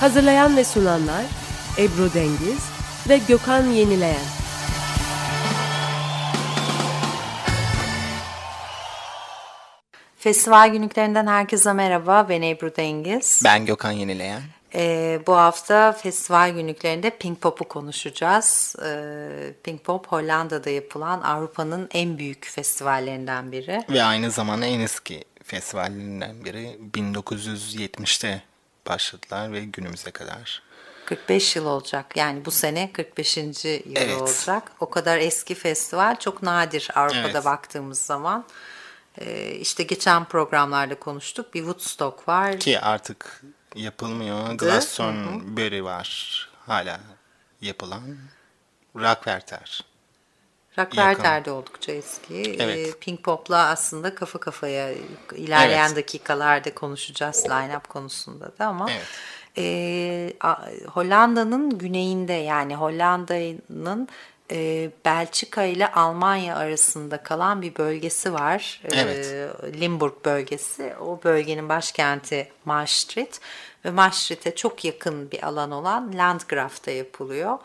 Hazırlayan ve sunanlar Ebru Dengiz ve Gökhan Yenileyen. Festival günlüklerinden herkese merhaba. Ben Ebru Dengiz. Ben Gökhan Yenileyen. Ee, bu hafta festival günlüklerinde Pink Pop'u konuşacağız. Ee, Pink Pop Hollanda'da yapılan Avrupa'nın en büyük festivallerinden biri. Ve aynı zamanda en eski festivallerinden biri 1970'te başladılar ve günümüze kadar. 45 yıl olacak. Yani bu sene 45. yılı Evet. olacak. O kadar eski festival çok nadir Avrupa'da Evet. baktığımız zaman. Ee, işte geçen programlarda konuştuk. Bir Woodstock var. Ki artık yapılmıyor. Glastonbury var hala yapılan. Rockwerter. Rockwerter de oldukça eski. Evet. Ee, Pink Pop'la aslında kafa kafaya ilerleyen Evet. dakikalarda konuşacağız line-up konusunda da ama Evet. e, Hollanda'nın güneyinde yani Hollanda'nın e, Belçika ile Almanya arasında kalan bir bölgesi var. Evet. E, Limburg bölgesi. O bölgenin başkenti Maastricht ve Maastricht'e çok yakın bir alan olan Landgraf'ta yapılıyor.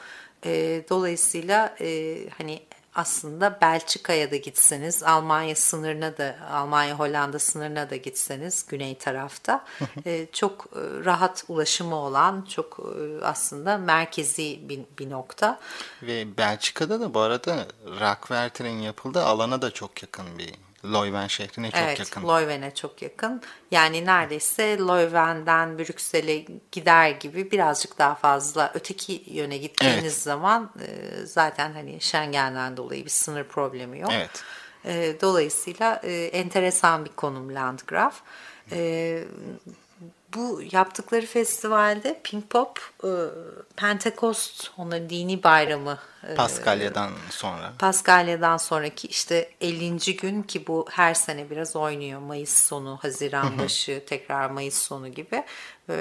E, dolayısıyla e, hani aslında Belçika'ya da gitseniz, Almanya sınırına da, Almanya Hollanda sınırına da gitseniz güney tarafta e, çok e, rahat ulaşımı olan, çok e, aslında merkezi bir, bir nokta. Ve Belçika'da da bu arada Rockwerter'in yapıldığı alana da çok yakın bir Leuven şehrine çok evet, yakın. Leuven'e çok yakın. Yani neredeyse Leuven'den Brüksel'e gider gibi birazcık daha fazla öteki yöne gittiğiniz Evet. zaman e, zaten hani Schengen'den dolayı bir sınır problemi yok. Evet. E, dolayısıyla e, enteresan bir konum Landgraf. E, bu yaptıkları festivalde Pink Pop, e, Pentekost, onların dini bayramı e, Paskalya'dan sonra. Paskalya'dan sonraki işte 50. gün ki bu her sene biraz oynuyor. Mayıs sonu, Haziran başı, tekrar Mayıs sonu gibi. Ee,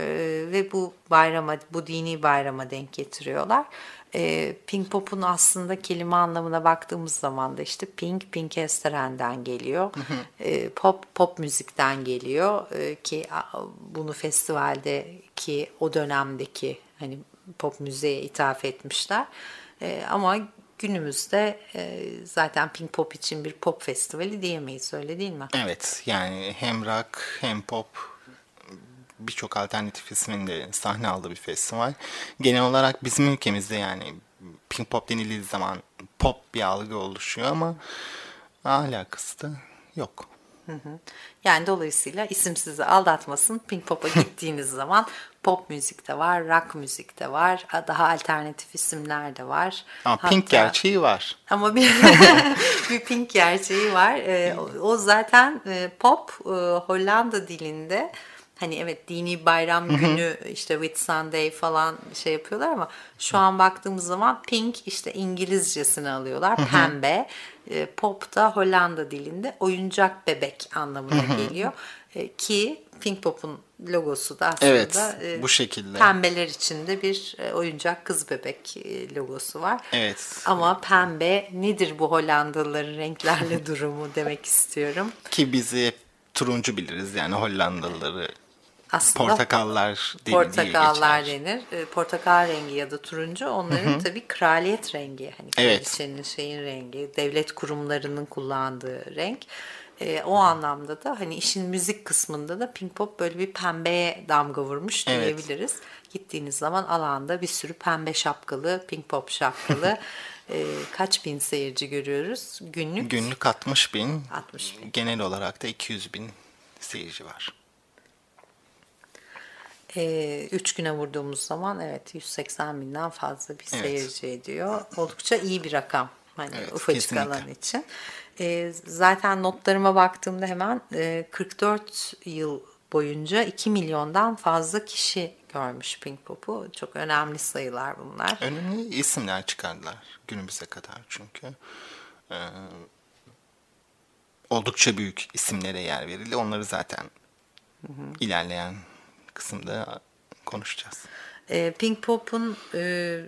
ve bu bayrama, bu dini bayrama denk getiriyorlar. Ee, Pink Pop'un aslında kelime anlamına baktığımız zaman da işte Pink, Pink Esteren'den geliyor. Ee, pop, pop müzikten geliyor. Ee, ki bunu festivaldeki o dönemdeki hani pop müziğe ithaf etmişler. Ee, ama günümüzde e, zaten Pink Pop için bir pop festivali diyemeyiz öyle değil mi? Evet yani hem rock hem pop birçok alternatif ismin de sahne aldığı bir festival. Genel olarak bizim ülkemizde yani Pink Pop denildiği zaman pop bir algı oluşuyor ama alakası da yok. Yani dolayısıyla isim sizi aldatmasın. Pink Pop'a gittiğiniz zaman pop müzik de var, rock müzik de var, daha alternatif isimler de var. Ama Pink Hatta- gerçeği var. Ama bir, bir pink gerçeği var. Ee, o- o zaten e, pop e, Hollanda dilinde hani evet dini bayram günü işte Whitsunday falan şey yapıyorlar ama şu an baktığımız zaman pink işte İngilizcesini alıyorlar. Pembe. E, pop da Hollanda dilinde oyuncak bebek anlamına geliyor. E, ki Pink Pop'un logosu da aslında Evet, e, bu şekilde. pembeler içinde bir oyuncak kız bebek logosu var. Evet. Ama pembe nedir bu Hollandalıların renklerle durumu demek istiyorum. Ki bizi hep turuncu biliriz yani Hollandalıları. Aslında Portakallar diye portakallar geçer. denir. E, Portakal rengi ya da turuncu onların tabii kraliyet rengi. Hani Evet. kraliçenin şeyin rengi, devlet kurumlarının kullandığı renk. E, o anlamda da hani işin müzik kısmında da Pink Pop böyle bir pembeye damga vurmuş Evet. diyebiliriz. Gittiğiniz zaman alanda bir sürü pembe şapkalı, Pink Pop şapkalı e, kaç bin seyirci görüyoruz günlük? Günlük 60 bin. 60 bin. Genel olarak da 200 bin seyirci var. E, üç güne vurduğumuz zaman evet 180 binden fazla bir Evet. seyirci ediyor. Oldukça iyi bir rakam. Hani Evet, ufacık kesinlikle. alan için. E, zaten notlarıma baktığımda hemen e, 44 yıl boyunca 2 milyondan fazla kişi görmüş Pink Pop'u. Çok önemli sayılar bunlar. Önemli isimler çıkardılar günümüze kadar çünkü. Ee, oldukça büyük isimlere yer verildi. Onları zaten ilerleyen kısımda konuşacağız. E, Pink Pop'un e,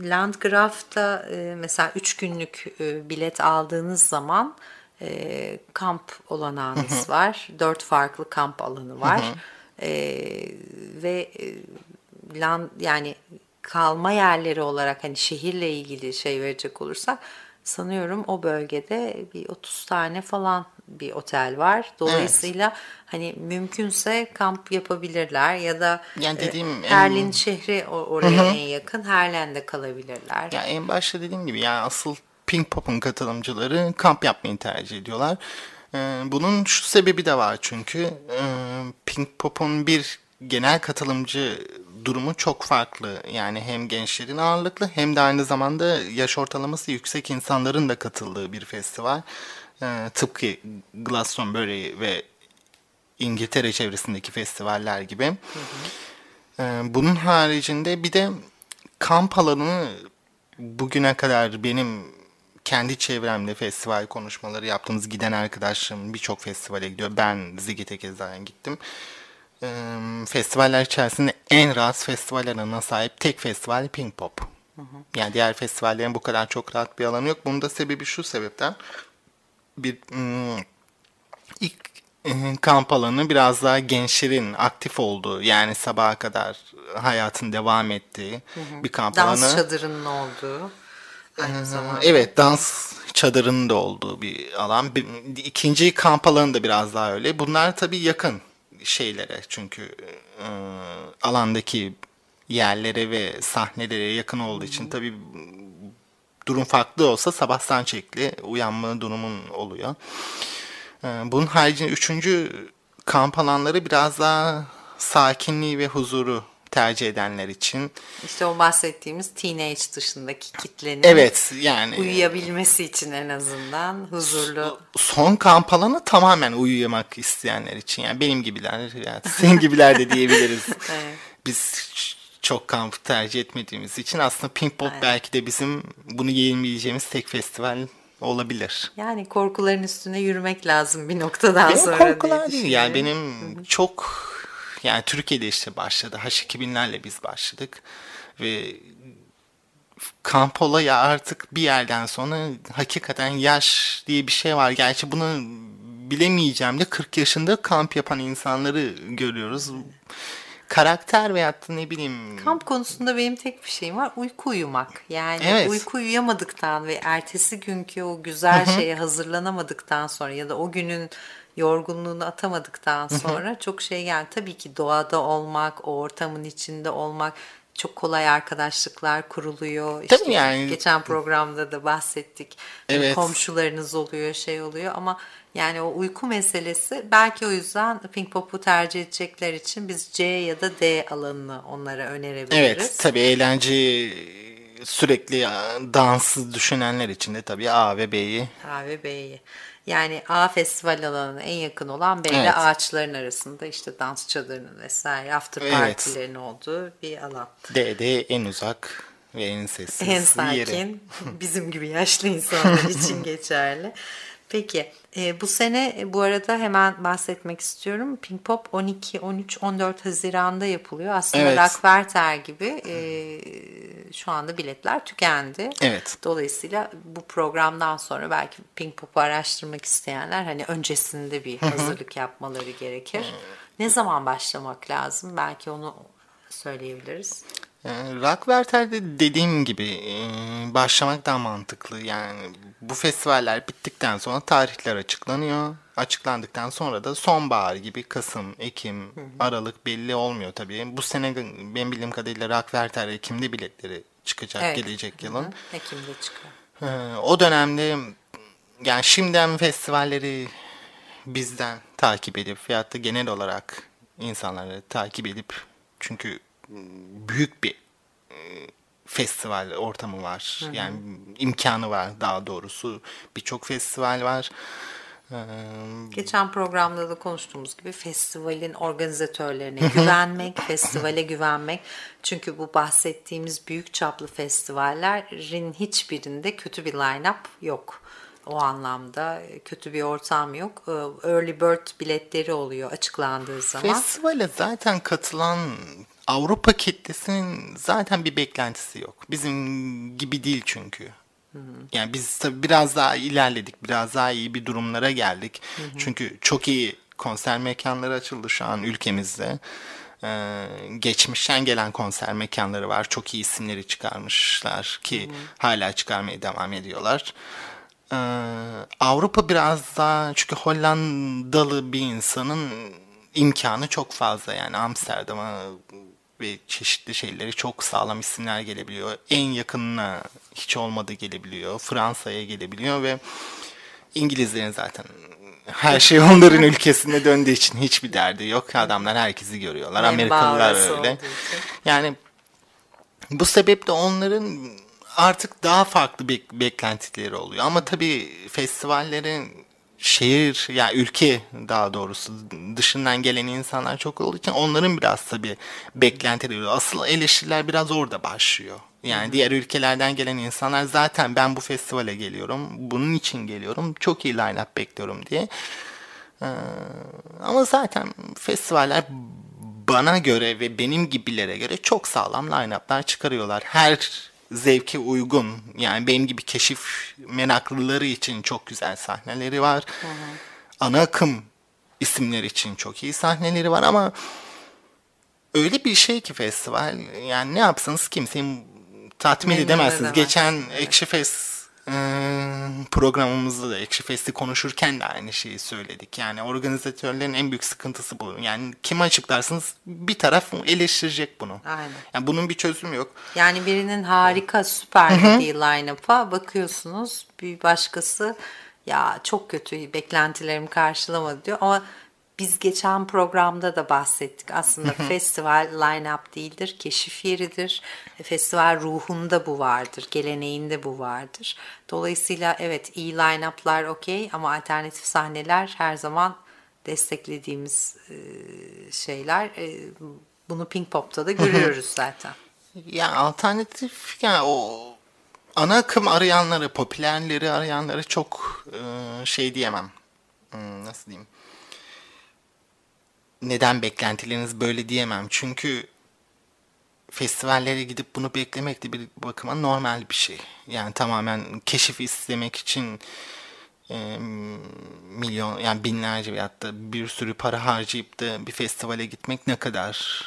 Landgraf'ta e, mesela 3 günlük e, bilet aldığınız zaman e, kamp olanağınız var. 4 farklı kamp alanı var. E, ve e, land, yani kalma yerleri olarak hani şehirle ilgili şey verecek olursak sanıyorum o bölgede bir 30 tane falan bir otel var. Dolayısıyla hani mümkünse kamp yapabilirler ya da Yani e, dediğim en- Herlin şehri o- oraya en yakın. Herlen'de kalabilirler. Ya en başta dediğim gibi yani asıl Pink Pop'un katılımcıları kamp yapmayı tercih ediyorlar. Ee, bunun şu sebebi de var çünkü e, Pink Pop'un bir genel katılımcı durumu çok farklı. Yani hem gençlerin ağırlıklı hem de aynı zamanda yaş ortalaması yüksek insanların da katıldığı bir festival. Ee, tıpkı Glastonbury ve İngiltere çevresindeki festivaller gibi. Ee, bunun haricinde bir de kamp alanı bugüne kadar benim kendi çevremde festival konuşmaları yaptığımız giden arkadaşlarım birçok festivale gidiyor. Ben Zigit'e kezayen gittim. Ee, festivaller içerisinde en rahat festival alanına sahip tek festival Pink Pop. Yani diğer festivallerin bu kadar çok rahat bir alanı yok. Bunun da sebebi şu sebepten. Bir hmm, ilk e, kamp alanı biraz daha gençlerin aktif olduğu yani sabaha kadar hayatın devam ettiği bir kamp Dans alanı. çadırının olduğu. Aynı zamanda. Evet dans çadırının da olduğu bir alan. Bir, ikinci kamp alanı da biraz daha öyle. Bunlar tabii yakın şeylere çünkü e, alandaki yerlere ve sahnelere yakın olduğu için tabii durum farklı olsa sabahtan çekli uyanma durumun oluyor. Ee, Bunun haricinde üçüncü kamp alanları biraz daha sakinliği ve huzuru tercih edenler için. İşte o bahsettiğimiz teenage dışındaki kitlenin Evet yani uyuyabilmesi için en azından huzurlu. son kamp alanı tamamen uyuyamak isteyenler için. Yani benim gibiler, yani senin gibiler de diyebiliriz. Evet. Biz çok kamp tercih etmediğimiz için aslında Pink Pop belki de bizim bunu yiyemeyeceğimiz tek festival olabilir. Yani korkuların üstüne yürümek lazım bir noktadan Benim sonra korkular değil. Yani benim çok yani Türkiye'de işte başladı. H2000'lerle biz başladık. Ve kamp olayı artık bir yerden sonra hakikaten yaş diye bir şey var. Gerçi bunu bilemeyeceğim de 40 yaşında kamp yapan insanları görüyoruz. Karakter veyahut da ne bileyim Kamp konusunda benim tek bir şeyim var. Uyku uyumak. Yani Evet. uyku uyuyamadıktan ve ertesi günkü o güzel şeye hazırlanamadıktan sonra ya da o günün yorgunluğunu atamadıktan sonra çok şey geldi. Tabii ki doğada olmak, o ortamın içinde olmak çok kolay arkadaşlıklar kuruluyor. İşte Tabii yani- Geçen programda da bahsettik. Evet. Komşularınız oluyor, şey oluyor ama yani o uyku meselesi belki o yüzden Pink Pop'u tercih edecekler için biz C ya da D alanını onlara önerebiliriz. Evet tabii eğlence sürekli dansı düşünenler için de tabii A ve B'yi A ve B'yi. Yani A festival alanına en yakın olan B ile Evet. ağaçların arasında işte dans çadırının vesaire after Evet. partilerin olduğu bir alan. D de en uzak ve en sessiz En yeri. sakin bizim gibi yaşlı insanlar için geçerli. Peki e, bu sene e, bu arada hemen bahsetmek istiyorum. Pink Pop 12, 13, 14 Haziran'da yapılıyor. Aslında Evet. Rockwerter gibi e, şu anda biletler tükendi. Evet. Dolayısıyla bu programdan sonra belki Pink Pop'u araştırmak isteyenler hani öncesinde bir hazırlık yapmaları gerekir. Ne zaman başlamak lazım? Belki onu söyleyebiliriz. Rockwerter'de dediğim gibi e, başlamak daha mantıklı. Yani bu festivaller bittikten sonra tarihler açıklanıyor. Açıklandıktan sonra da sonbahar gibi Kasım, Ekim, Aralık belli olmuyor tabii. Bu sene benim bildiğim kadarıyla Rockwerter Ekim'de biletleri çıkacak Evet. gelecek yılın. Hı, Ekim'de çıkıyor. Ee, o dönemde yani şimdiden festivalleri bizden takip edip veyahut da genel olarak insanları takip edip çünkü büyük bir e, festival ortamı var. Yani imkanı var daha doğrusu. Birçok festival var. Geçen programda da konuştuğumuz gibi festivalin organizatörlerine güvenmek, festivale güvenmek. Çünkü bu bahsettiğimiz büyük çaplı festivallerin hiçbirinde kötü bir line-up yok. O anlamda kötü bir ortam yok. Early bird biletleri oluyor açıklandığı zaman. Festivale zaten katılan Avrupa kitlesinin zaten bir beklentisi yok. Bizim gibi değil çünkü. Yani biz tabii biraz daha ilerledik, biraz daha iyi bir durumlara geldik. Çünkü çok iyi konser mekanları açıldı şu an ülkemizde. Ee, geçmişten gelen konser mekanları var. Çok iyi isimleri çıkarmışlar ki hala çıkarmaya devam ediyorlar. Ee, Avrupa biraz daha çünkü Hollandalı bir insanın imkanı çok fazla yani Amsterdam'a ve çeşitli şeyleri çok sağlam isimler gelebiliyor. En yakınına hiç olmadı gelebiliyor. Fransa'ya gelebiliyor ve İngilizlerin zaten her şey onların ülkesine döndüğü için hiçbir derdi yok. Adamlar herkesi görüyorlar. En Amerikalılar öyle. Yani bu sebeple onların artık daha farklı bek- beklentileri oluyor. Ama tabii festivallerin şehir ya yani ülke daha doğrusu dışından gelen insanlar çok olduğu için onların biraz tabii beklentileri. Asıl eleştiriler biraz orada başlıyor. Yani diğer ülkelerden gelen insanlar zaten ben bu festivale geliyorum, bunun için geliyorum, çok iyi line-up bekliyorum diye. Ee, ama zaten festivaller bana göre ve benim gibilere göre çok sağlam line-up'lar çıkarıyorlar. Her zevke uygun yani benim gibi keşif meraklıları için çok güzel sahneleri var. Ana akım isimler için çok iyi sahneleri var ama öyle bir şey ki festival yani ne yapsanız kimseyi tatmin Memnun edemezsiniz. edemez. Geçen Ekşi Fest programımızda da Ekşi Fest'i konuşurken de aynı şeyi söyledik. Yani organizatörlerin en büyük sıkıntısı bu. Yani kim açıklarsınız bir taraf eleştirecek bunu. Aynen. Yani bunun bir çözümü yok. Yani birinin harika süper dediği line-up'a bakıyorsunuz bir başkası ya çok kötü beklentilerimi karşılamadı diyor ama biz geçen programda da bahsettik. Aslında festival line-up değildir, keşif yeridir. Festival ruhunda bu vardır, geleneğinde bu vardır. Dolayısıyla evet iyi line-up'lar okey ama alternatif sahneler her zaman desteklediğimiz e, şeyler. E, Bunu Pink Pop'ta da görüyoruz zaten. Ya alternatif yani o ana akım arayanları, popülerleri arayanları çok e, şey diyemem. Hmm, nasıl diyeyim? Neden beklentileriniz böyle diyemem. Çünkü festivallere gidip bunu beklemek de bir bakıma normal bir şey. Yani tamamen keşif istemek için e, milyon yani binlerce veyahut da bir sürü para harcayıp da bir festivale gitmek ne kadar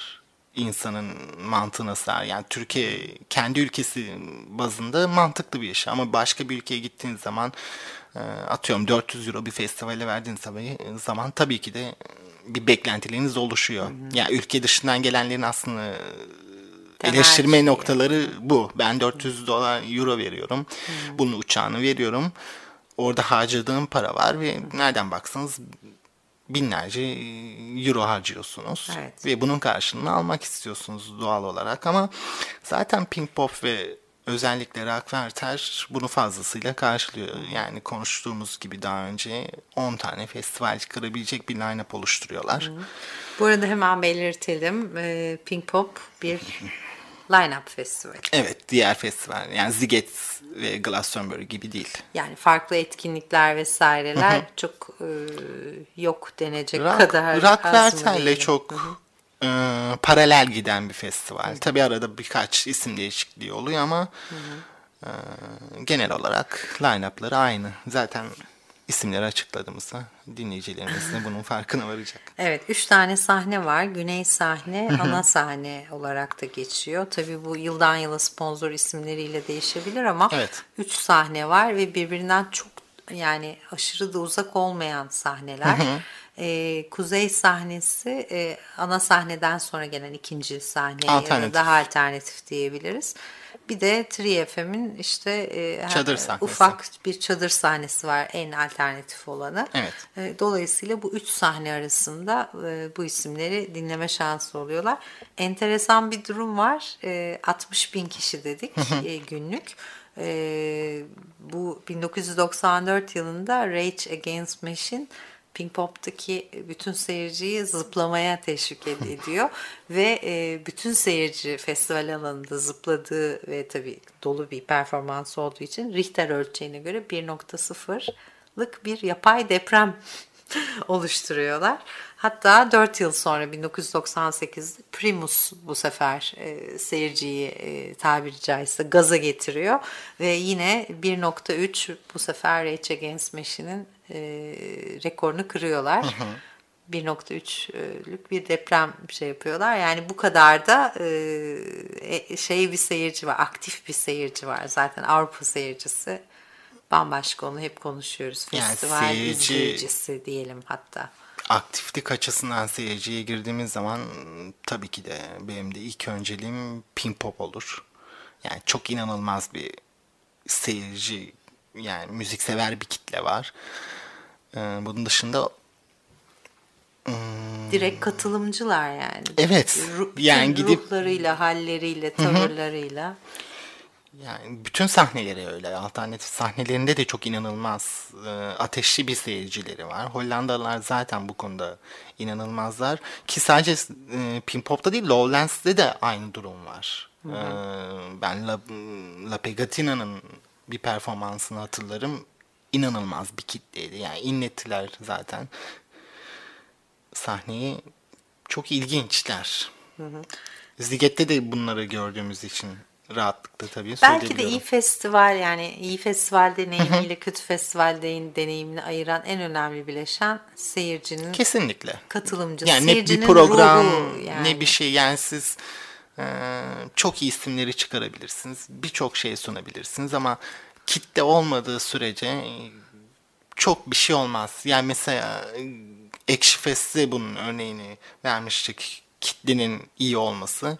insanın mantığına sığar. Yani Türkiye kendi ülkesi bazında mantıklı bir iş ama başka bir ülkeye gittiğin zaman atıyorum 400 euro bir festivale verdiğin zaman tabii ki de bir beklentileriniz oluşuyor. Yani ülke dışından gelenlerin aslında Temel eleştirme şey. noktaları bu. Ben 400 dolar euro veriyorum. Bunun uçağını veriyorum. Orada harcadığım para var ve nereden baksanız binlerce euro harcıyorsunuz. Evet. Ve bunun karşılığını almak istiyorsunuz doğal olarak ama zaten Pink Pop ve özellikle Rock Werther bunu fazlasıyla karşılıyor. Yani konuştuğumuz gibi daha önce 10 tane festival çıkarabilecek bir line-up oluşturuyorlar. Bu arada hemen belirtelim. e, Pink Pop bir line-up festivali. Evet diğer festival yani Ziget ve Glastonbury gibi değil. Yani farklı etkinlikler vesaireler çok e, yok denecek Rock, kadar Rock az mı Werther'le değil? çok e, paralel giden bir festival. Tabi arada birkaç isim değişikliği oluyor ama e, genel olarak line-up'ları aynı. Zaten isimleri açıkladığımızda dinleyicilerimiz de bunun farkına varacak. Evet, üç tane sahne var. Güney sahne, ana sahne olarak da geçiyor. Tabii bu yıldan yıla sponsor isimleriyle değişebilir ama Evet. üç sahne var ve birbirinden çok yani aşırı da uzak olmayan sahneler. Ee, kuzey sahnesi e, ana sahneden sonra gelen ikinci sahne ya da Alternatif. daha alternatif diyebiliriz. Bir de 3FM'in işte e, Çadır sahnesi. ufak bir çadır sahnesi var en alternatif olanı. Evet. E, Dolayısıyla bu üç sahne arasında e, bu isimleri dinleme şansı oluyorlar. Enteresan bir durum var. E, 60 bin kişi dedik e, günlük. Ee, bu 1994 yılında Rage Against Machine Pink Pop'taki bütün seyirciyi zıplamaya teşvik ed- ediyor ve e, bütün seyirci festival alanında zıpladığı ve tabii dolu bir performans olduğu için Richter ölçeğine göre 1.0'lık bir yapay deprem oluşturuyorlar. Hatta 4 yıl sonra 1998'de Primus bu sefer e, seyirciyi e, tabiri caizse gaza getiriyor ve yine 1.3 bu sefer Rage Against Machine'in e, rekorunu kırıyorlar. 1.3'lük bir deprem şey yapıyorlar. Yani bu kadar da e, e, şey bir seyirci var, aktif bir seyirci var. Zaten Avrupa seyircisi bambaşka onu hep konuşuyoruz. Yani Festival seyirci- izleyicisi diyelim hatta. aktiflik açısından seyirciye girdiğimiz zaman tabii ki de benim de ilk önceliğim Pink Pop olur. Yani çok inanılmaz bir seyirci yani müziksever bir kitle var. Ee, bunun dışında Direkt katılımcılar yani. Evet, Ru- yani gidip- ruhlarıyla, halleriyle, tavırlarıyla. yani bütün sahneleri öyle. Alternatif sahnelerinde de çok inanılmaz e, ateşli bir seyircileri var. Hollandalılar zaten bu konuda inanılmazlar. Ki sadece e, Pink Pop'ta değil Lowlands'te de aynı durum var. E, ben La, La Pegatina'nın bir performansını hatırlarım. İnanılmaz bir kitleydi. Yani inlettiler zaten sahneyi. Çok ilginçler. Ziget'te de bunları gördüğümüz için rahatlıkla tabii Belki de iyi festival yani iyi festival deneyimiyle kötü festival de- deneyimini ayıran en önemli bileşen seyircinin Kesinlikle. katılımcı, Yani ne seyircinin bir program yani. ne bir şey yani siz e, çok iyi isimleri çıkarabilirsiniz. Birçok şey sunabilirsiniz ama kitle olmadığı sürece e, çok bir şey olmaz. Yani mesela e, Ekşi Fest'te bunun örneğini vermiştik. Kitlenin iyi olması.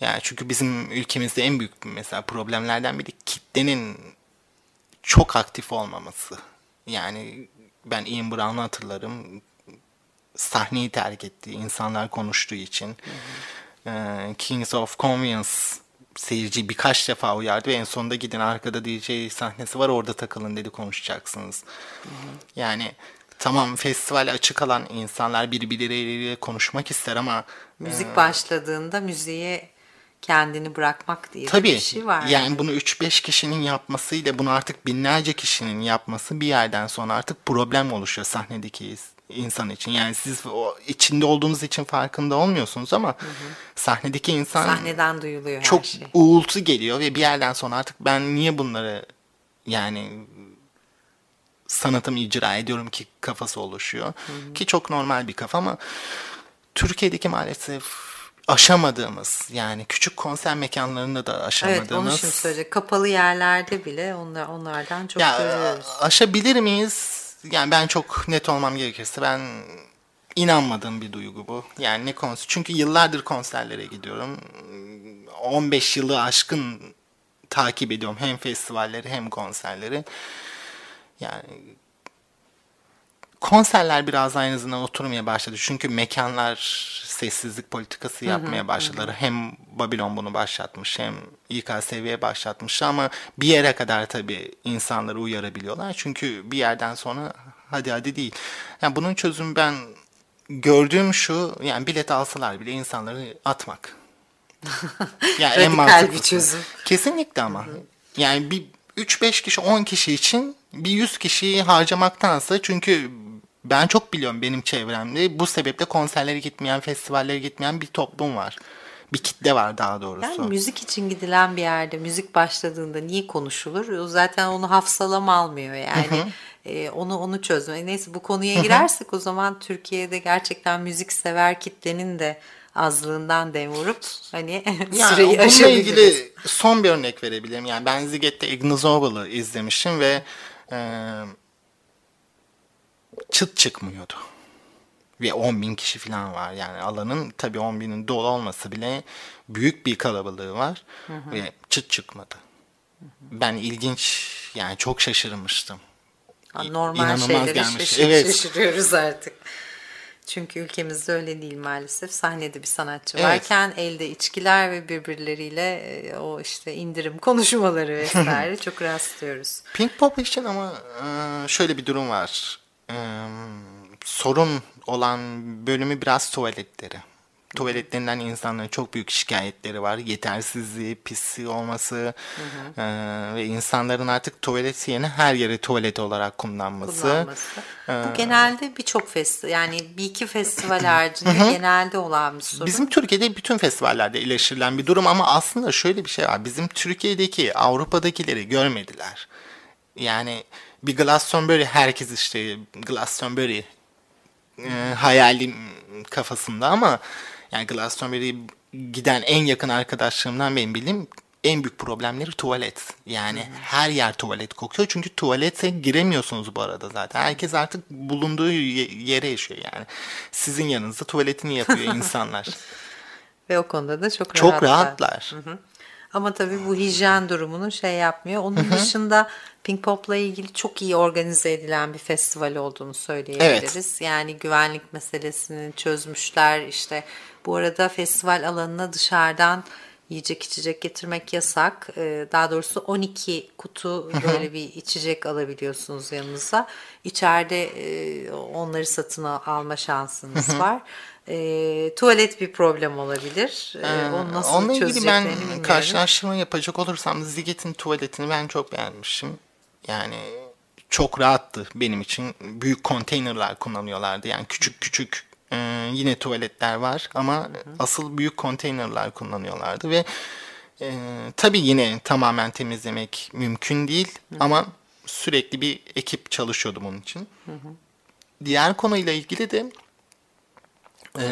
Yani çünkü bizim ülkemizde en büyük mesela problemlerden biri kitlenin çok aktif olmaması. Yani ben Ian Brown'u hatırlarım. Sahneyi terk etti. insanlar konuştuğu için. Ee, Kings of Convenience seyirci birkaç defa uyardı ve en sonunda gidin arkada DJ sahnesi var orada takılın dedi konuşacaksınız. Yani tamam festival açık alan insanlar birbirleriyle konuşmak ister ama Müzik başladığında müziğe kendini bırakmak diye Tabii. bir şey var. Yani bunu 3-5 kişinin yapmasıyla bunu artık binlerce kişinin yapması bir yerden sonra artık problem oluşuyor sahnedeki insan için. Yani siz o içinde olduğunuz için farkında olmuyorsunuz ama sahnedeki insan Sahneden duyuluyor her çok şey. uğultu geliyor ve bir yerden sonra artık ben niye bunları yani sanatımı icra ediyorum ki kafası oluşuyor. Ki çok normal bir kafa ama Türkiye'deki maalesef aşamadığımız yani küçük konser mekanlarında da aşamadığımız. Evet onu şimdi söyleyecek. Kapalı yerlerde bile onlar, onlardan çok Ya görüyoruz. aşabilir miyiz? Yani ben çok net olmam gerekirse ben inanmadığım bir duygu bu. Yani ne konser? Çünkü yıllardır konserlere gidiyorum. 15 yılı aşkın takip ediyorum hem festivalleri hem konserleri. Yani konserler biraz en azından oturmaya başladı. Çünkü mekanlar sessizlik politikası yapmaya başladılar. Hem Babylon bunu başlatmış hem İKSV'ye başlatmış ama bir yere kadar tabii insanları uyarabiliyorlar. Çünkü bir yerden sonra hadi hadi değil. Yani bunun çözümü ben gördüğüm şu yani bilet alsalar bile insanları atmak. Yani en mantıklısı. çözüm. Kesinlikle ama. Yani bir 3-5 kişi 10 kişi için bir 100 kişiyi harcamaktansa çünkü ben çok biliyorum benim çevremde bu sebeple konserlere gitmeyen, festivallere gitmeyen bir toplum var. Bir kitle var daha doğrusu. Yani müzik için gidilen bir yerde müzik başladığında niye konuşulur? O zaten onu hafsalam almıyor yani. Ee, onu onu çözme. Neyse bu konuya girersek o zaman Türkiye'de gerçekten müzik sever kitlenin de azlığından dem vurup hani Yani süreyi bununla aşabiliriz. ilgili son bir örnek verebilirim. Yani ben Ziget'te Ignozoval'ı izlemişim ve e, çıt çıkmıyordu. Ve 10 bin kişi falan var. Yani alanın tabii 10 binin dolu olması bile büyük bir kalabalığı var. Ve çıt çıkmadı. Ben ilginç yani çok şaşırmıştım. Ha, Normal İnanılmaz şeylere gelmiş. şaşır- Evet. şaşırıyoruz artık. Çünkü ülkemizde öyle değil maalesef. Sahnede bir sanatçı Evet. varken elde içkiler ve birbirleriyle e, o işte indirim konuşmaları vesaire çok rastlıyoruz. Pink Pop için ama e, şöyle bir durum var. E, sorun olan bölümü biraz tuvaletleri. Tuvaletlerinden insanların çok büyük şikayetleri var. Yetersizliği, pisliği olması e, ve insanların artık tuvalet yerine her yeri tuvalet olarak kullanması. kullanması. Ee, Bu genelde birçok festival yani bir iki festival haricinde genelde olan bir sorun. Bizim Türkiye'de bütün festivallerde eleştirilen bir durum ama aslında şöyle bir şey var. Bizim Türkiye'deki Avrupa'dakileri görmediler. Yani bir Glastonbury herkes işte Glastonbury e, hayalim kafasında ama yani Glastonbury'ye giden en yakın arkadaşlarımdan benim bildiğim en büyük problemleri tuvalet. Yani her yer tuvalet kokuyor. Çünkü tuvalete giremiyorsunuz bu arada zaten. Herkes artık bulunduğu ye- yere yaşıyor yani. Sizin yanınızda tuvaletini yapıyor insanlar. Ve o konuda da çok, Çok rahatlar. rahatlar. Ama tabii bu hijyen durumunu şey yapmıyor. Onun dışında Pink Pop'la ilgili çok iyi organize edilen bir festival olduğunu söyleyebiliriz. Yani güvenlik meselesini çözmüşler. İşte bu arada festival alanına dışarıdan yiyecek içecek getirmek yasak. Ee, Daha doğrusu 12 kutu böyle bir içecek alabiliyorsunuz yanınıza. İçeride e, onları satın al- alma şansınız var. E, tuvalet bir problem olabilir. E, onu nasıl Onunla ilgili ben bilmiyorum. karşılaştırma yapacak olursam Ziget'in tuvaletini ben çok beğenmişim. Yani çok rahattı benim için. Büyük konteynerler kullanıyorlardı. Yani küçük küçük e, yine tuvaletler var ama asıl büyük konteynerler kullanıyorlardı ve e, tabii yine tamamen temizlemek mümkün değil ama sürekli bir ekip çalışıyordu bunun için. Diğer konuyla ilgili de e,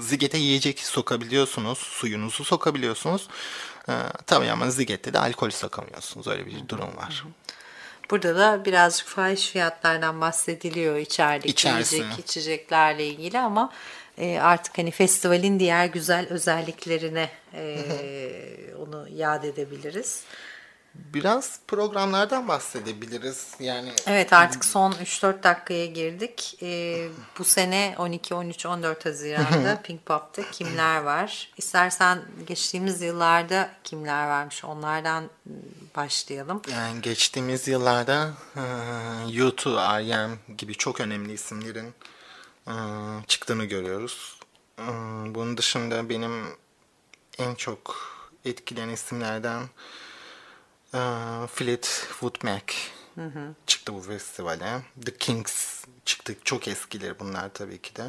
zigete yiyecek sokabiliyorsunuz, suyunuzu sokabiliyorsunuz. E, tabii ama zigette de alkol sokamıyorsunuz. Öyle bir durum var. Burada da birazcık fahiş fiyatlardan bahsediliyor içerideki İçerisi. yiyecek içeceklerle ilgili ama e, artık hani festivalin diğer güzel özelliklerine e, onu yad edebiliriz. Biraz programlardan bahsedebiliriz. Yani Evet artık son 3-4 dakikaya girdik. E, bu sene 12, 13, 14 Haziran'da Pink Pop'ta kimler var? İstersen geçtiğimiz yıllarda kimler varmış onlardan ıı, başlayalım. Yani geçtiğimiz yıllarda e, U2, R.E.M. gibi çok önemli isimlerin e, çıktığını görüyoruz. Bunun dışında benim en çok etkileyen isimlerden Fleetwood Mac çıktı bu festivale. The Kings çıktı. Çok eskileri bunlar tabii ki de.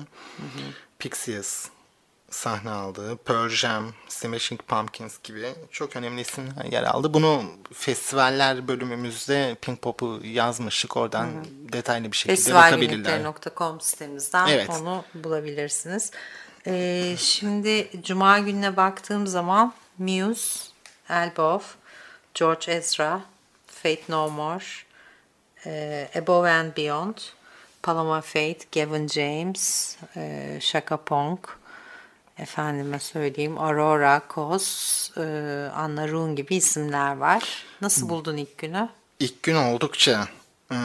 Pixies sahne aldı. Pearl Jam, Smashing Pumpkins gibi çok önemli isimler yer aldı. Bunu festivaller bölümümüzde Pink Pop'u yazmıştık. Oradan detaylı bir şekilde bakabilirler. Festivalbiletleri.com sitemizden Evet. onu bulabilirsiniz. Ee, şimdi Cuma gününe baktığım zaman Muse, Elbow, George Ezra, Fate No More, e, Above and Beyond, Paloma Faith, Gavin James, e, Shaka Punk, efendime söyleyeyim Aurora, Kos, e, Anna Rune gibi isimler var. Nasıl buldun ilk günü? İlk gün oldukça ıı,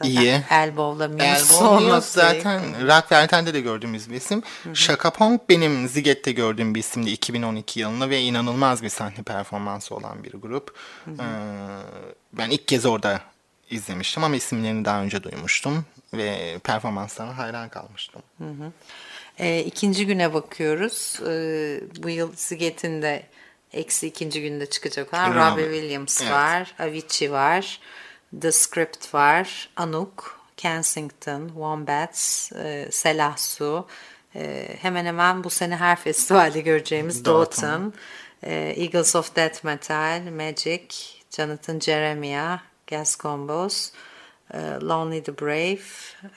Zaten iyi. Elbow'la Muse Elbow olması. News zaten Rock Verten'de de gördüğümüz bir isim. Shaka Punk benim Ziget'te gördüğüm bir isimdi 2012 yılında ve inanılmaz bir sahne performansı olan bir grup. Ee, ben ilk kez orada izlemiştim ama isimlerini daha önce duymuştum ve performanslarına hayran kalmıştım. E, ikinci güne bakıyoruz. E, bu yıl Siget'in de eksi ikinci günde çıkacak olan Robbie- Robbie Williams Evet. var, Avicii var, The Script var, Anuk, Kensington, Wombats, e, Selah Su. E, hemen hemen bu sene her festivalde göreceğimiz. Dotun, e, Eagles of Death Metal, Magic, Jonathan Jeremiah, Gas Combos, e, Lonely the Brave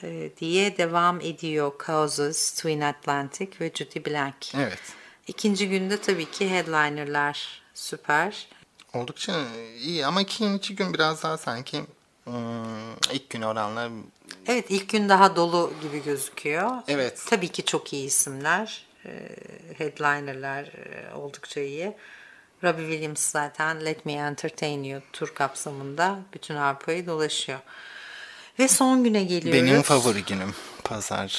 e, diye devam ediyor Causes, Twin Atlantic ve Judy Blank. Evet. İkinci günde tabii ki headlinerlar süper. Oldukça iyi ama ikinci gün biraz daha sanki ım, ilk gün oranla Evet ilk gün daha dolu gibi gözüküyor. Evet. Tabii ki çok iyi isimler. E, Headlinerlar e, oldukça iyi. Robbie Williams zaten Let Me Entertain You tur kapsamında bütün Avrupa'yı dolaşıyor. Ve son güne geliyoruz. benim favori günüm. Pazar.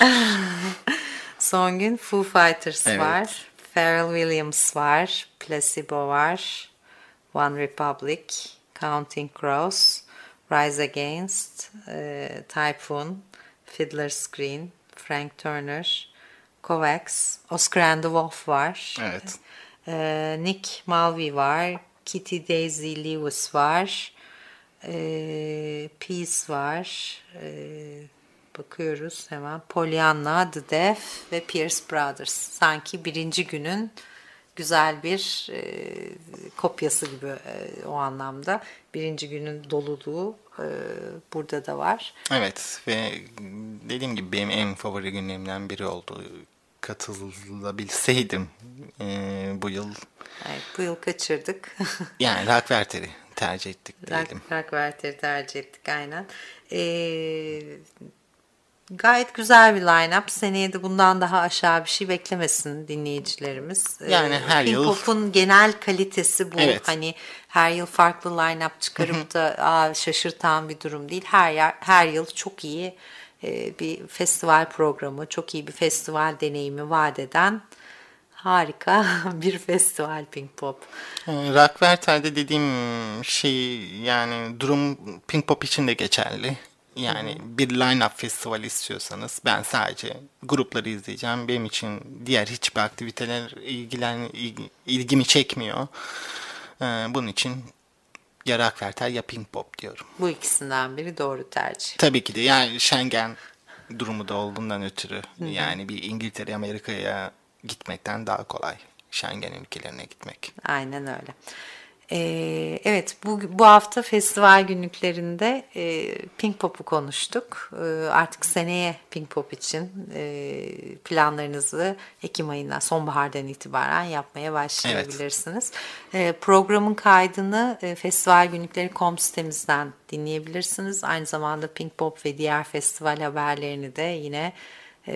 Son gün Foo Fighters Evet. var. Pharrell Williams var. Placebo var. One Republic. Counting Crows. Rise Against. e, Typhoon. Fiddler's Green. Frank Turner. Kovacs. Oscar and the Wolf var. Evet. E, Nick Mulvey var. Kitty Daisy Lewis var. E, Peace var. E, bakıyoruz hemen. Pollyanna, The Deaf ve Pierce Brothers. Sanki birinci günün güzel bir e, kopyası gibi e, o anlamda. Birinci günün doluluğu e, burada da var. Evet ve dediğim gibi benim en favori günlerimden biri oldu. Katılabilseydim eee, bu yıl Evet, bu yıl kaçırdık. yani Rockwerter'i tercih ettik diyelim. Rockwerter'i tercih ettik aynen. Ee, gayet güzel bir line-up. Seneye de bundan daha aşağı bir şey beklemesin dinleyicilerimiz. Ee, Yani her Pink yıl- Pop'un genel kalitesi bu. Evet. Hani her yıl farklı line-up çıkarıp da Aa, şaşırtan bir durum değil. Her yer, her yıl çok iyi e, bir festival programı, çok iyi bir festival deneyimi vaat eden harika bir festival Pink Pop. Ee, Rockwerter'de dediğim şey yani durum Pink Pop için de geçerli. Yani bir line-up festival istiyorsanız ben sadece grupları izleyeceğim. Benim için diğer hiçbir aktiviteler ilgilen, ilgi- ilgimi çekmiyor. Ee, bunun için ya Rockwerter ya Pink Pop diyorum. Bu ikisinden biri doğru tercih. Tabii ki de yani Schengen durumu da olduğundan ötürü yani bir İngiltere Amerika'ya gitmekten daha kolay. Schengen ülkelerine gitmek. Aynen öyle. Ee, evet bu, bu hafta festival günlüklerinde e, Pink Pop'u konuştuk. Ee, artık seneye Pink Pop için e, planlarınızı Ekim ayından sonbahardan itibaren yapmaya başlayabilirsiniz. Ee, programın kaydını e, festivalgünlükleri.com sitemizden dinleyebilirsiniz. Aynı zamanda Pink Pop ve diğer festival haberlerini de yine e,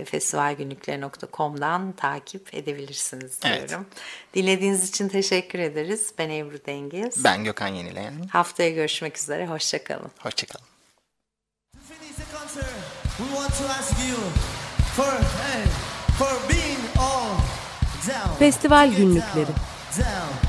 festivalgünlükleri.com'dan takip edebilirsiniz Evet. diyorum. Dinlediğiniz için teşekkür ederiz. Ben Ebru Dengiz. Ben Gökhan Yenileyen. Haftaya görüşmek üzere. Hoşçakalın. Hoşçakalın. To finish the concert, we want to ask you for hey, for being all down. Festival günlükleri. Down, down,